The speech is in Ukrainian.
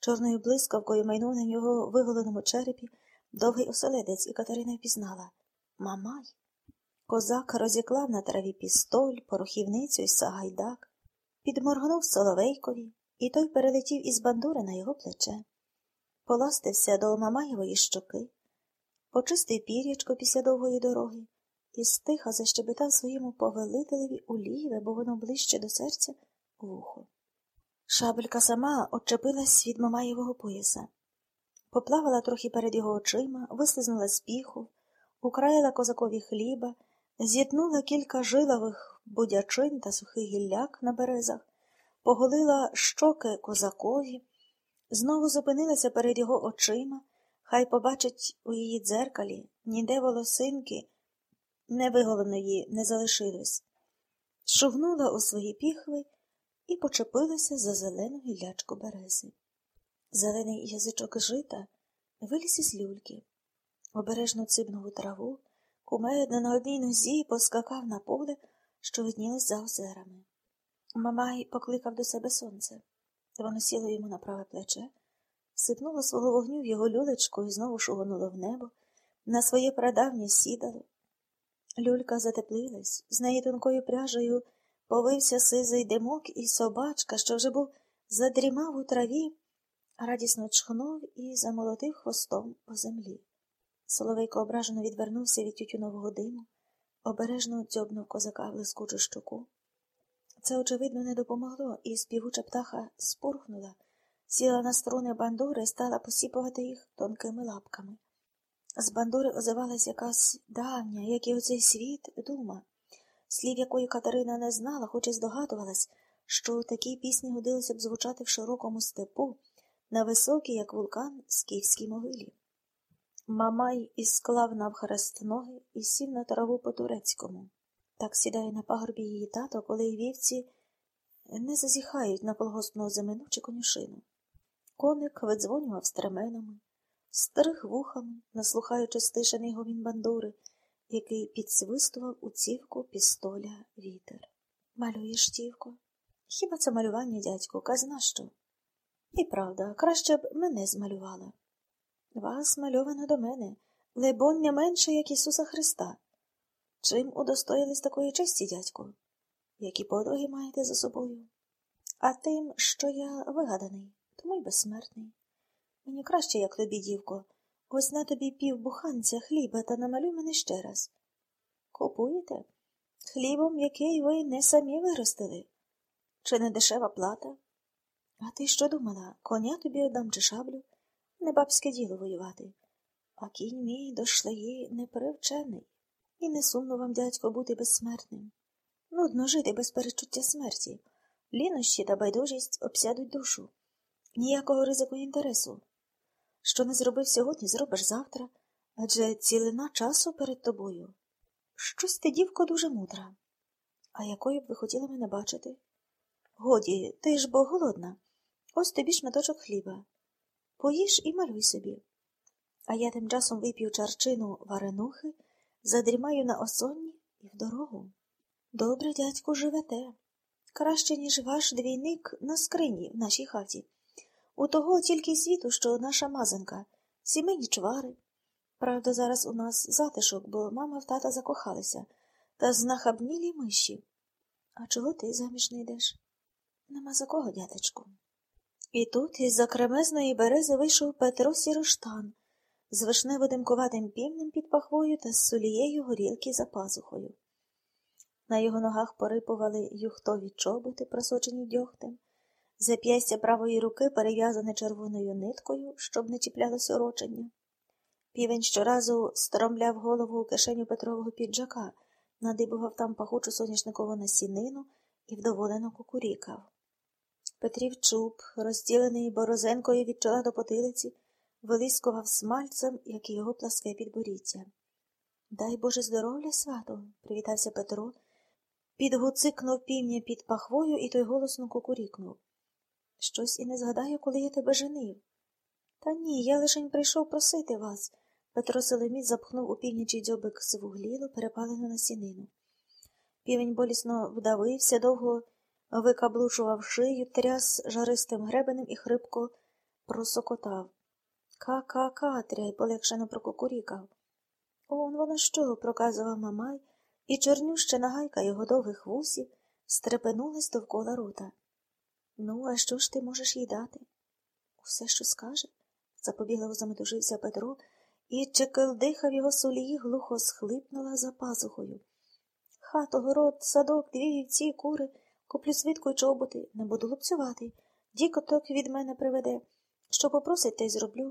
Чорною блискавкою майнув на його виголеному черепі довгий оселедець, і Катерина впізнала Мамай. Козак розіклав на траві пістоль, порохівницю й сагайдак, підморгнув Соловейкові, і той перелетів із бандури на його плече, поластився до Мамаєвої щоки, почистив пір'ячко після довгої дороги і стиха защебетав своєму повелителеві у ліве, бо воно ближче до серця, вухо. Шабелька сама отчепилась від Мамаєвого пояса, поплавала трохи перед його очима, вислизнула з піху, україла козакові хліба, з'єднула кілька жилових будячин та сухий гілляк на березах, поголила щоки козакові, знову зупинилася перед його очима, хай побачить у її дзеркалі, ніде волосинки невиголеної не залишилось, шугнула у свої піхви і почепилася за зелену гіллячку берези. Зелений язичок жита виліз із люльки, обережно цибнув у траву, кумедно на одній нозі поскакав на поле, що виднілось за озерами. Мамай покликав до себе сонце. Воно сіло йому на праве плече, сипнуло свого вогню в його люлечку і знову шугонуло в небо, на своє прадавнє сідало. Люлька затеплилась, з неї тонкою пряжею повився сизий димок, і собачка, що вже був задрімав у траві, радісно чхнув і замолотив хвостом по землі. Соловейко ображено відвернувся від тютюнового диму, обережно дзьобнув козака в лискучу щоку. Це, очевидно, не допомогло, і співуча птаха спурхнула, сіла на струни бандури і стала посіпувати їх тонкими лапками. З бандури озивалась якась давня, як і оцей світ, дума, слів якої Катерина не знала, хоч і здогадувалась, що у такій пісні годилося б звучати в широкому степу, на високій, як вулкан, скіфській могилі. Мамай ісклав навхрест ноги і сів на траву по турецькому. Так сідає на пагорбі її тато, коли й вівці не зазіхають на колгоспну земину чи конюшину. Коник видзвонював стременами, стриг вухами, наслухаючи стишений говін бандури, який підсвистував у цівку пістоля вітер. Малюєш, тівко? Хіба це малювання, дядько, казна що? І правда, краще б мене змалювала. Вас мальовано до мене, лебонь не менше, як Ісуса Христа. Чим удостоїлись такої честі, дядько? Які подоги маєте за собою? А тим, що я вигаданий, тому й безсмертний. Мені краще, як тобі, дівко, ось на тобі півбуханця хліба та намалюй мене ще раз. Купуєте? Хлібом, який ви не самі виростили? Чи не дешева плата? А ти що думала, коня тобі отдам чи шаблю? Не бабське діло воювати. А кінь мій до шлеї непривчений. І не сумно вам, дядько, бути безсмертним. Нудно жити без перечуття смерті. Лінощі та байдужість обсядуть душу. Ніякого ризику інтересу. Що не зробив сьогодні, зробиш завтра, адже цілина часу перед тобою. Щось ти, дівко, дуже мудра. А якою б ви хотіли мене бачити? Годі, ти ж бо голодна. Ось тобі шматочок хліба. Поїж і малюй собі. А я тим часом вип'ю чарчину варенухи, задрімаю на осонні і в дорогу. Добре, дядьку, живете. Краще, ніж ваш двійник на скрині в нашій хаті. У того тільки світу, що наша мазанка, сімейні чвари. Правда, зараз у нас затишок, бо мама в тата закохалися, та знахабнілі миші. А чого ти заміж не йдеш? Нема за кого, дядечку. І тут із за кремезної берези вийшов Петро Сіроштан з вишнево-димкуватим півнем під пахвою та з солією горілки за пазухою. На його ногах порипували юхтові чоботи, просочені дьогтем, зап'ястя правої руки перев'язане червоною ниткою, щоб не чіплялося орочення. Півень щоразу стромляв голову у кишеню Петрового піджака, надибував там пахучу соняшникову насінину і вдоволено кукурікав. Петрів чуб, розділений борозенкою від чола до потилиці, вилискував смальцем, як і його пласке підборіття. Дай Боже здоров'я, свато, привітався Петро, підгуцикнув півня під пахвою, і той голосно кукурікнув. Щось і не згадаю, коли я тебе женив. Та ні, я лишень прийшов просити вас. Петро Соломіт запхнув у північий дзьобик свуглілу, перепалену насінину. Півень болісно вдавився, довго викаблучував шию, тряс жаристим гребенем і хрипко просокотав. Ка-ка-ка, тряй полегшено прокукурікав. Он воно що, проказував Мамай, і чорнюща нагайка його довгих вусів стрепенулась довкола рота. Ну, а що ж ти можеш їй дати? Усе, що скаже, запобігливо заметужився Петро, і чекелдиха в його солії глухо схлипнула за пазухою. Хату, город, садок, дві вівці, кури, куплю свідку й чоботи, не буду лупцювати. Дікоток від мене приведе. Що попросить, те й зроблю.